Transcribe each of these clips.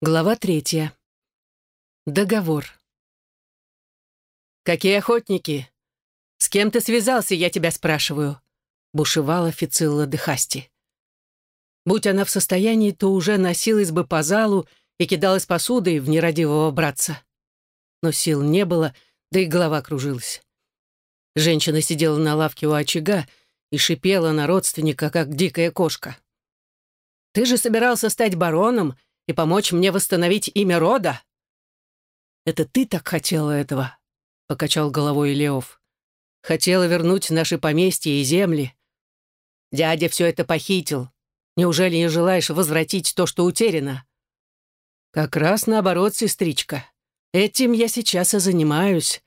Глава третья. Договор. «Какие охотники? С кем ты связался, я тебя спрашиваю?» — бушевала Фицилла де Хасти. Будь она в состоянии, то уже носилась бы по залу и кидалась посудой в нерадивого братца. Но сил не было, да и голова кружилась. Женщина сидела на лавке у очага и шипела на родственника, как дикая кошка. «Ты же собирался стать бароном и помочь мне восстановить имя рода?» «Это ты так хотела этого?» — покачал головой Леов. «Хотела вернуть наши поместья и земли. Дядя все это похитил. Неужели не желаешь возвратить то, что утеряно?» «Как раз наоборот, сестричка. Этим я сейчас и занимаюсь.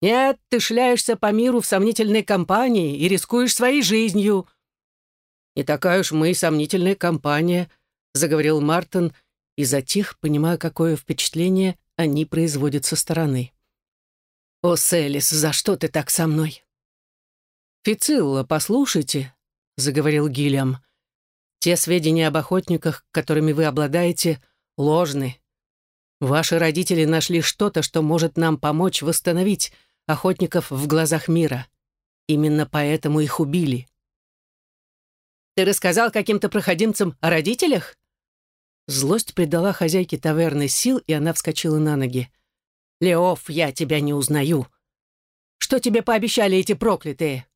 Нет, ты шляешься по миру в сомнительной компании и рискуешь своей жизнью». «Не такая уж мы и сомнительная компания», — заговорил Мартин и затих, понимая, какое впечатление они производят со стороны. «О, Селис, за что ты так со мной?» «Фицилла, послушайте», — заговорил Гильям. «Те сведения об охотниках, которыми вы обладаете, ложны. Ваши родители нашли что-то, что может нам помочь восстановить охотников в глазах мира. Именно поэтому их убили». «Ты рассказал каким-то проходимцам о родителях?» Злость придала хозяйке таверны сил, и она вскочила на ноги. «Леоф, я тебя не узнаю. Что тебе пообещали эти проклятые?»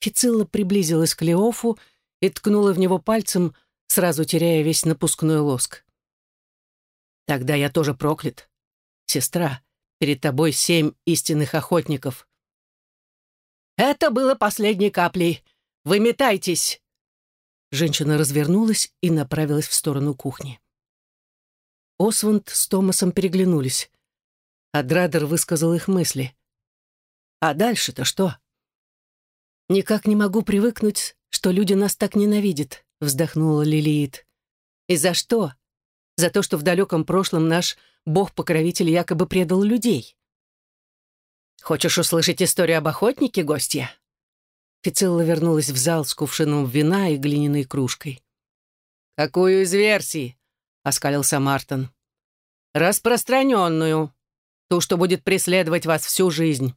Фицилла приблизилась к Леофу и ткнула в него пальцем, сразу теряя весь напускной лоск. «Тогда я тоже проклят. Сестра, перед тобой семь истинных охотников». «Это было последней каплей. Выметайтесь!» Женщина развернулась и направилась в сторону кухни. Осванд с Томасом переглянулись. Адрадер высказал их мысли. «А дальше-то что?» «Никак не могу привыкнуть, что люди нас так ненавидят», — вздохнула Лилиит. «И за что? За то, что в далеком прошлом наш бог-покровитель якобы предал людей». «Хочешь услышать историю об охотнике, гостья?» Фицилла вернулась в зал с кувшином вина и глиняной кружкой. «Какую из версий?» — оскалился Мартин. «Распространенную. Ту, что будет преследовать вас всю жизнь».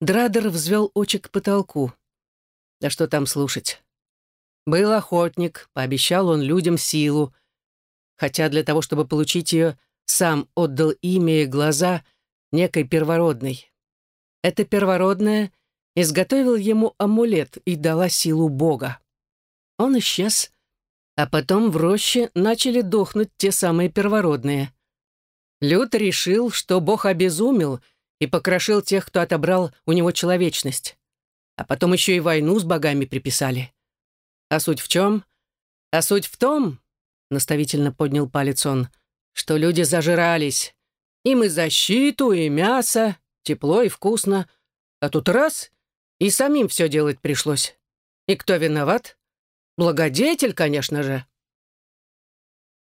Драдер взвел очи к потолку. Да что там слушать? Был охотник, пообещал он людям силу, хотя для того, чтобы получить ее, сам отдал имя и глаза некой первородной. Эта первородная изготовил ему амулет и дала силу Бога. Он исчез, а потом в роще начали дохнуть те самые первородные. Люд решил, что Бог обезумел и покрошил тех, кто отобрал у него человечность. А потом еще и войну с богами приписали. А суть в чем? А суть в том, наставительно поднял палец он, что люди зажирались. Им и защиту, и мясо, тепло и вкусно. А тут раз и самим все делать пришлось. И кто виноват? Благодетель, конечно же.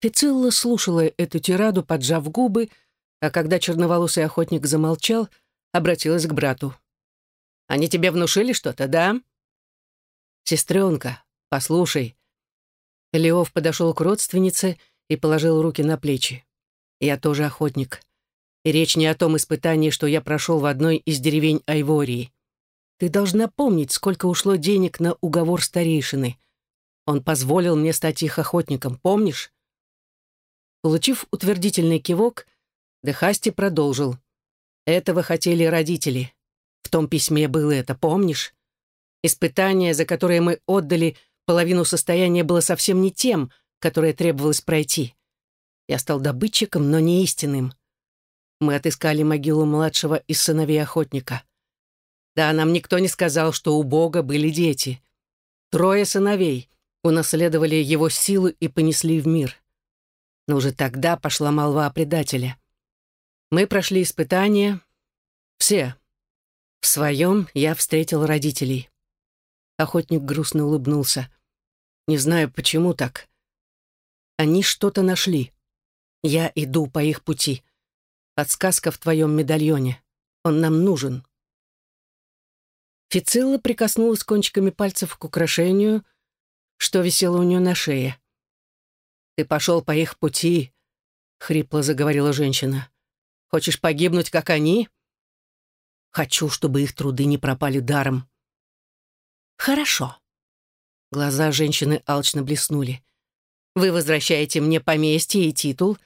Фицилла слушала эту тираду, поджав губы, а когда черноволосый охотник замолчал, обратилась к брату. «Они тебе внушили что-то, да?» «Сестренка, послушай». Леов подошел к родственнице и положил руки на плечи. «Я тоже охотник. И речь не о том испытании, что я прошел в одной из деревень Айвории. Ты должна помнить, сколько ушло денег на уговор старейшины. Он позволил мне стать их охотником, помнишь?» Получив утвердительный кивок, Дехасти продолжил. «Этого хотели родители. В том письме было это, помнишь? Испытание, за которое мы отдали половину состояния, было совсем не тем, которое требовалось пройти. Я стал добытчиком, но не истинным. Мы отыскали могилу младшего из сыновей охотника. Да, нам никто не сказал, что у Бога были дети. Трое сыновей унаследовали его силу и понесли в мир. Но уже тогда пошла молва о предателе. Мы прошли испытания. Все. В своем я встретил родителей. Охотник грустно улыбнулся. Не знаю, почему так. Они что-то нашли. Я иду по их пути. Подсказка в твоем медальоне. Он нам нужен. Фицилла прикоснулась кончиками пальцев к украшению, что висело у нее на шее. Ты пошел по их пути, — хрипло заговорила женщина. Хочешь погибнуть, как они? Хочу, чтобы их труды не пропали даром. Хорошо. Глаза женщины алчно блеснули. Вы возвращаете мне поместье и титул,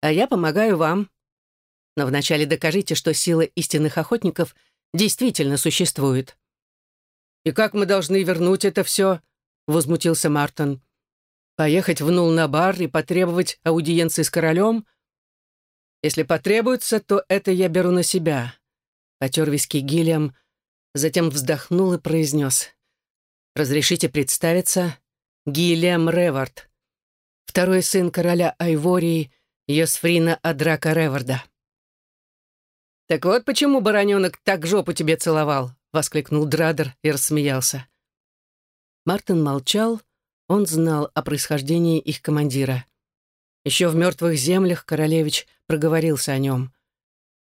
а я помогаю вам. Но вначале докажите, что сила истинных охотников действительно существует. «И как мы должны вернуть это все?» — возмутился Мартин. «Поехать в Нул-на-бар и потребовать аудиенции с королем? Если потребуется, то это я беру на себя». Потер виски Гиллиам, затем вздохнул и произнес. «Разрешите представиться? Гиллиам Ревард, второй сын короля Айвории Йосфрина Адрака Реварда». «Так вот почему бароненок так жопу тебе целовал», — воскликнул Драдер и рассмеялся. Мартин молчал, он знал о происхождении их командира. Еще в мертвых землях королевич проговорился о нем.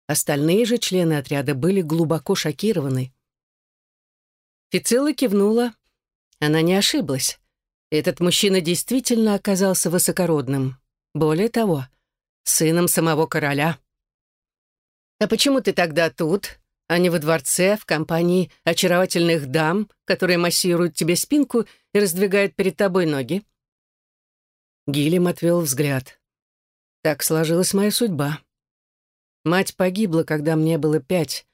Остальные же члены отряда были глубоко шокированы. Фицилла кивнула. Она не ошиблась. Этот мужчина действительно оказался высокородным. Более того, сыном самого короля. «А почему ты тогда тут, а не во дворце, в компании очаровательных дам, которые массируют тебе спинку и раздвигают перед тобой ноги?» Гилем отвел взгляд. «Так сложилась моя судьба. Мать погибла, когда мне было пять.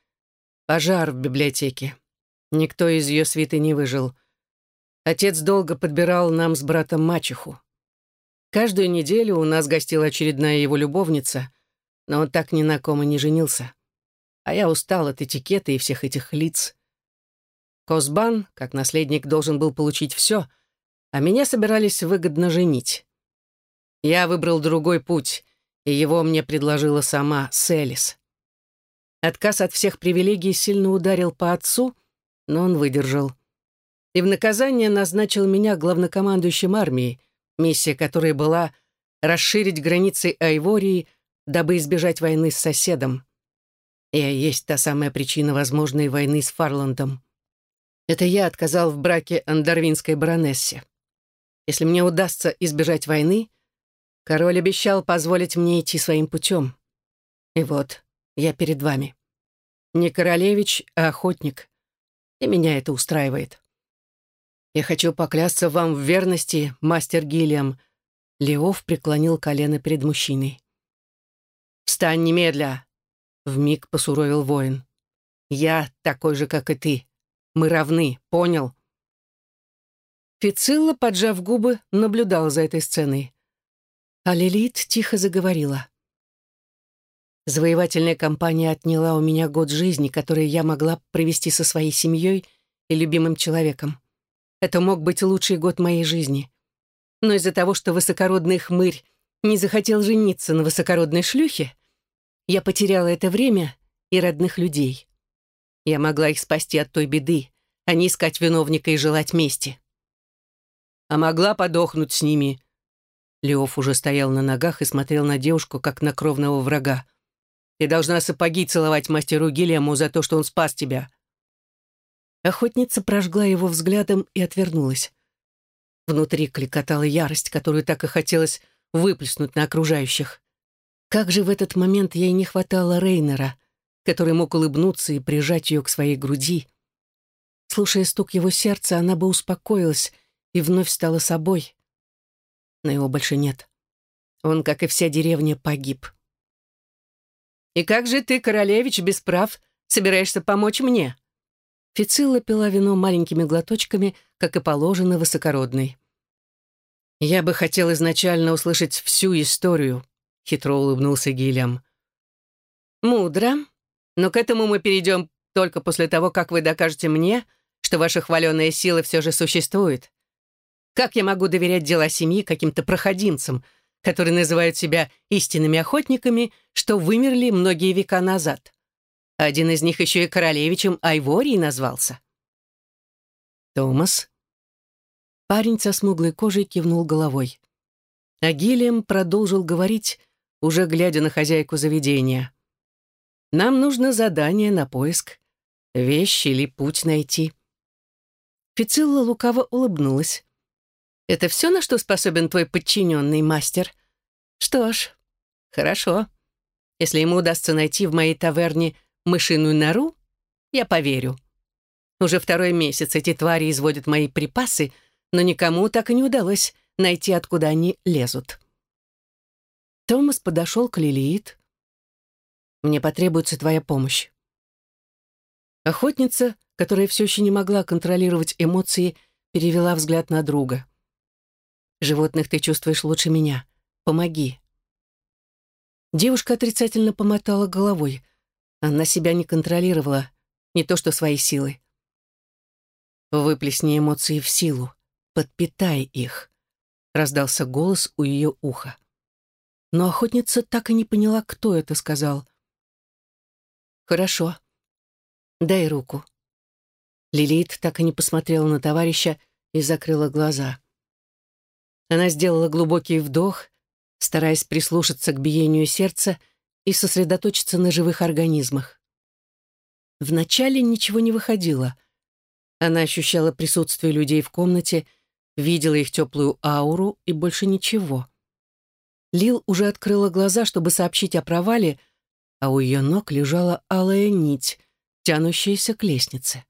Пожар в библиотеке. Никто из ее свиты не выжил. Отец долго подбирал нам с братом мачеху. Каждую неделю у нас гостила очередная его любовница, но он так ни на ком и не женился. А я устал от этикета и всех этих лиц. Косбан, как наследник, должен был получить все, а меня собирались выгодно женить. Я выбрал другой путь, и его мне предложила сама Селис. Отказ от всех привилегий сильно ударил по отцу, но он выдержал. И в наказание назначил меня главнокомандующим армией, миссия которой была расширить границы Айвории дабы избежать войны с соседом. И есть та самая причина возможной войны с Фарландом. Это я отказал в браке андарвинской баронессе. Если мне удастся избежать войны, король обещал позволить мне идти своим путем. И вот, я перед вами. Не королевич, а охотник. И меня это устраивает. Я хочу поклясться вам в верности, мастер Гиллиам. Леов преклонил колено перед мужчиной. «Встань немедля!» — вмиг посуровил воин. «Я такой же, как и ты. Мы равны, понял?» Фицилла, поджав губы, наблюдал за этой сценой. А Лилит тихо заговорила. Завоевательная кампания отняла у меня год жизни, который я могла провести со своей семьей и любимым человеком. Это мог быть лучший год моей жизни. Но из-за того, что высокородный хмырь не захотел жениться на высокородной шлюхе, я потеряла это время и родных людей. Я могла их спасти от той беды, а не искать виновника и желать мести. А могла подохнуть с ними. Леоф уже стоял на ногах и смотрел на девушку, как на кровного врага. Ты должна сапоги целовать мастеру Гильяму за то, что он спас тебя. Охотница прожгла его взглядом и отвернулась. Внутри кликотала ярость, которую так и хотелось выплеснуть на окружающих. Как же в этот момент ей не хватало Рейнера, который мог улыбнуться и прижать ее к своей груди. Слушая стук его сердца, она бы успокоилась и вновь стала собой. Но его больше нет. Он, как и вся деревня, погиб. «И как же ты, королевич, без прав, собираешься помочь мне?» Фицилла пила вино маленькими глоточками, как и положено высокородной. Я бы хотел изначально услышать всю историю, хитро улыбнулся Гильям. Мудро, но к этому мы перейдем только после того, как вы докажете мне, что ваша хваленая сила все же существует. Как я могу доверять дела семьи каким-то проходимцам, которые называют себя истинными охотниками, что вымерли многие века назад? Один из них еще и королевичем Айвории назвался. Томас Парень со смуглой кожей кивнул головой. А Гиллиам продолжил говорить, уже глядя на хозяйку заведения. «Нам нужно задание на поиск. Вещь или путь найти». Фицилла лукаво улыбнулась. Это все, на что способен твой подчиненный мастер? Что ж, хорошо. Если ему удастся найти в моей таверне мышиную нору, я поверю. Уже второй месяц эти твари изводят мои припасы, но никому так и не удалось найти, откуда они лезут. Томас подошел к Лилиит. «Мне потребуется твоя помощь». Охотница, которая все еще не могла контролировать эмоции, перевела взгляд на друга. «Животных ты чувствуешь лучше меня. Помоги». Девушка отрицательно помотала головой. Она себя не контролировала, не то что свои силы. «Выплесни эмоции в силу, подпитай их», — раздался голос у ее уха. Но охотница так и не поняла, кто это сказал. «Хорошо. Дай руку». Лилит так и не посмотрела на товарища и закрыла глаза. Она сделала глубокий вдох, стараясь прислушаться к биению сердца и сосредоточиться на живых организмах. Вначале ничего не выходило. Она ощущала присутствие людей в комнате, видела их теплую ауру и больше ничего. Лил уже открыла глаза, чтобы сообщить о провале, а у ее ног лежала алая нить, тянущаяся к лестнице.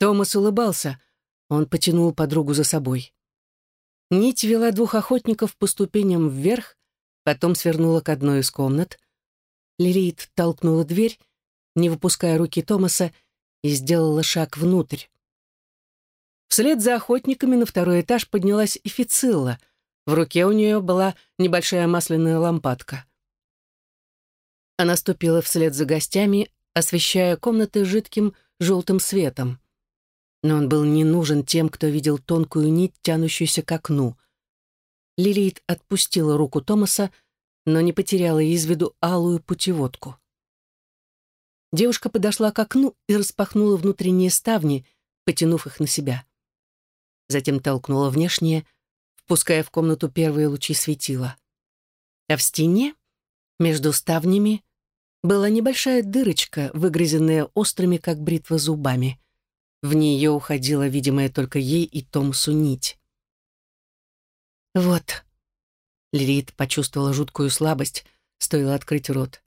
Томас улыбался, он потянул подругу за собой. Нить вела двух охотников по ступеням вверх, потом свернула к одной из комнат. Лилит толкнула дверь, не выпуская руки Томаса, и сделала шаг внутрь. Вслед за охотниками на второй этаж поднялась и. В руке у нее была небольшая масляная лампадка. Она ступила вслед за гостями, освещая комнаты жидким желтым светом но он был не нужен тем, кто видел тонкую нить, тянущуюся к окну. Лилит отпустила руку Томаса, но не потеряла из виду алую путеводку. Девушка подошла к окну и распахнула внутренние ставни, потянув их на себя. Затем толкнула внешние, впуская в комнату первые лучи светила. А в стене, между ставнями, была небольшая дырочка, выгрызенная острыми, как бритва, зубами. В нее уходила, видимая только ей и Томсу нить. «Вот». Лилит почувствовала жуткую слабость, стоило открыть рот.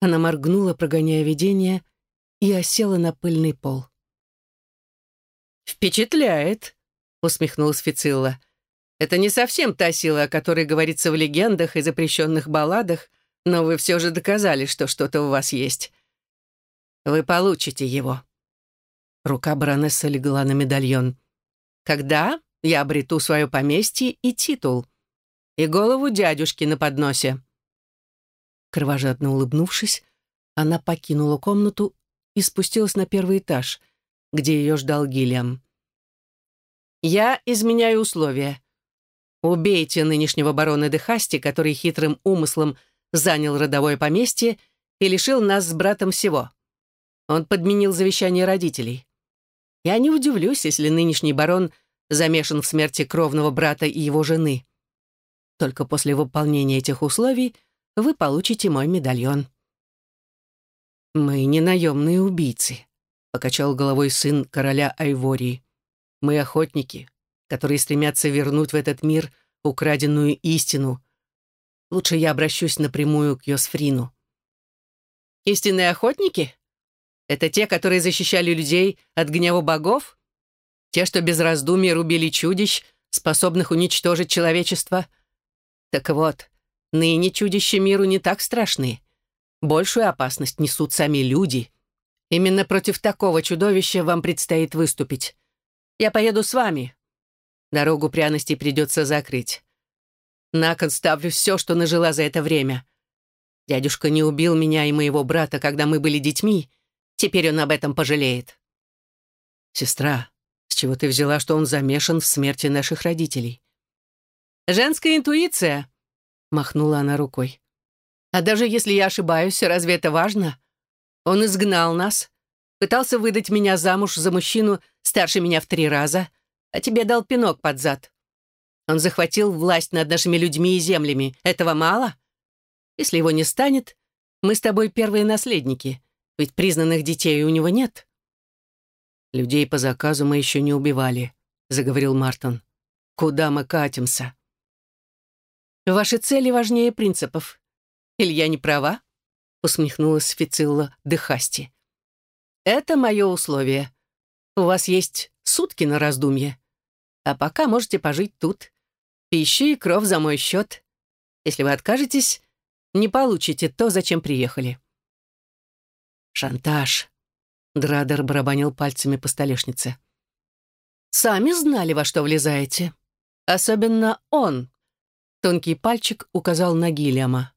Она моргнула, прогоняя видение, и осела на пыльный пол. «Впечатляет», — усмехнулась Фицилла. «Это не совсем та сила, о которой говорится в легендах и запрещенных балладах, но вы все же доказали, что что-то у вас есть. Вы получите его». Рука баронессы легла на медальон. «Когда я обрету свое поместье и титул? И голову дядюшки на подносе». Кровожадно улыбнувшись, она покинула комнату и спустилась на первый этаж, где ее ждал Гиллиам. «Я изменяю условия. Убейте нынешнего барона Дехасти, который хитрым умыслом занял родовое поместье и лишил нас с братом всего. Он подменил завещание родителей. Я не удивлюсь, если нынешний барон замешан в смерти кровного брата и его жены. Только после выполнения этих условий вы получите мой медальон». «Мы не наемные убийцы», — покачал головой сын короля Айвории. «Мы охотники, которые стремятся вернуть в этот мир украденную истину. Лучше я обращусь напрямую к Йосфрину». «Истинные охотники?» Это те, которые защищали людей от гнева богов? Те, что без раздумий рубили чудищ, способных уничтожить человечество? Так вот, ныне чудища миру не так страшны. Большую опасность несут сами люди. Именно против такого чудовища вам предстоит выступить. Я поеду с вами. Дорогу пряностей придется закрыть. На кон ставлю все, что нажила за это время. Дядюшка не убил меня и моего брата, когда мы были детьми, Теперь он об этом пожалеет. Сестра, с чего ты взяла, что он замешан в смерти наших родителей? Женская интуиция, махнула она рукой. А даже если я ошибаюсь, разве это важно? Он изгнал нас, пытался выдать меня замуж за мужчину старше меня в три раза, а тебе дал пинок под зад. Он захватил власть над нашими людьми и землями. Этого мало? Если его не станет, мы с тобой первые наследники. Ведь признанных детей у него нет. «Людей по заказу мы еще не убивали», — заговорил Мартон. куда мы катимся. Ваши цели важнее принципов. Или я не права? Усмехнулась Фицилла Дехасти. Это мое условие. У вас есть сутки на раздумье. А пока можете пожить тут. Пищи и кров за мой счет. Если вы откажетесь, не получите то, зачем приехали. Шантаж. Драдер барабанил пальцами по столешнице. Сами знали, во что влезаете. Особенно он. Тонкий пальчик указал на Гильяма.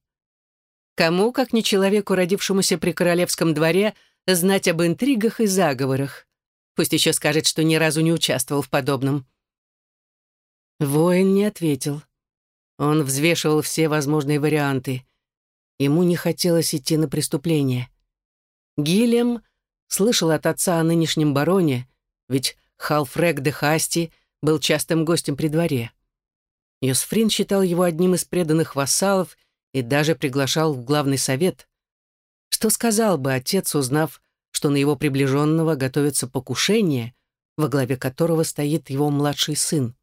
Кому, как не человеку, родившемуся при королевском дворе, знать об интригах и заговорах? Пусть еще скажет, что ни разу не участвовал в подобном. Воин не ответил. Он взвешивал все возможные варианты. Ему не хотелось идти на преступление. Гильям слышал от отца о нынешнем бароне, ведь Халфрек де Хасти был частым гостем при дворе. Йосфрин считал его одним из преданных вассалов и даже приглашал в главный совет. Что сказал бы отец, узнав, что на его приближенного готовится покушение, во главе которого стоит его младший сын?